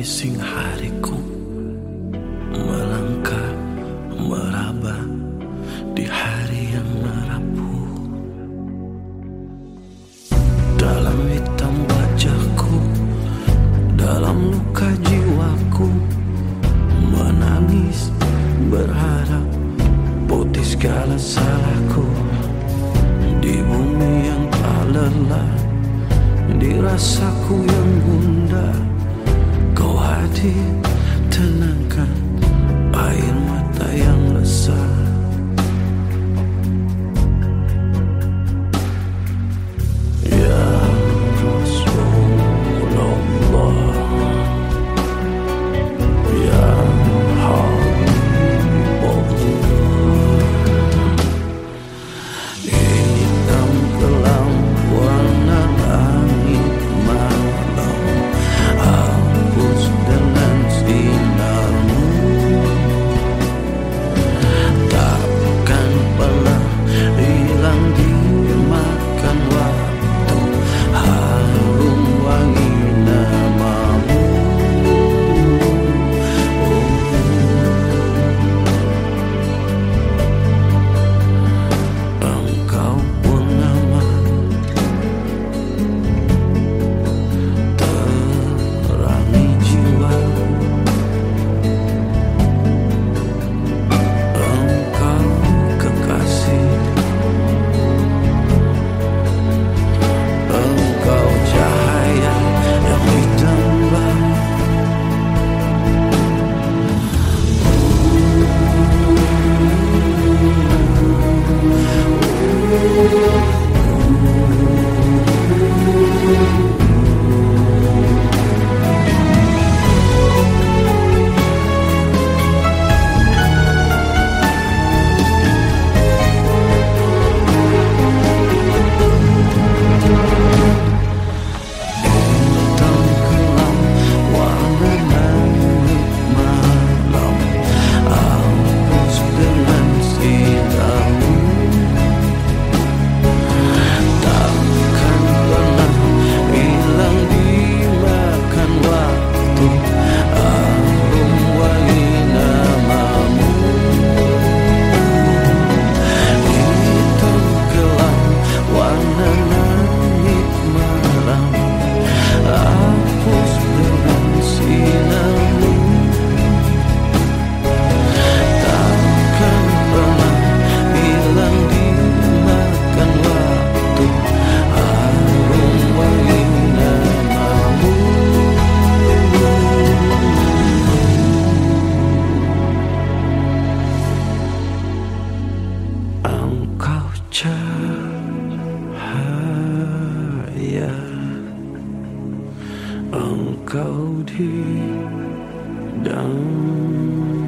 sing hariku Melangkah meraba di hari yang merapu Dalam hitam wajahku Dalam luka jiwaku Menangis berharap putih segala salahku. Di bumi yang tak lelah dirasaku yang bunda Hadir tenangkan air mata Uncle D down.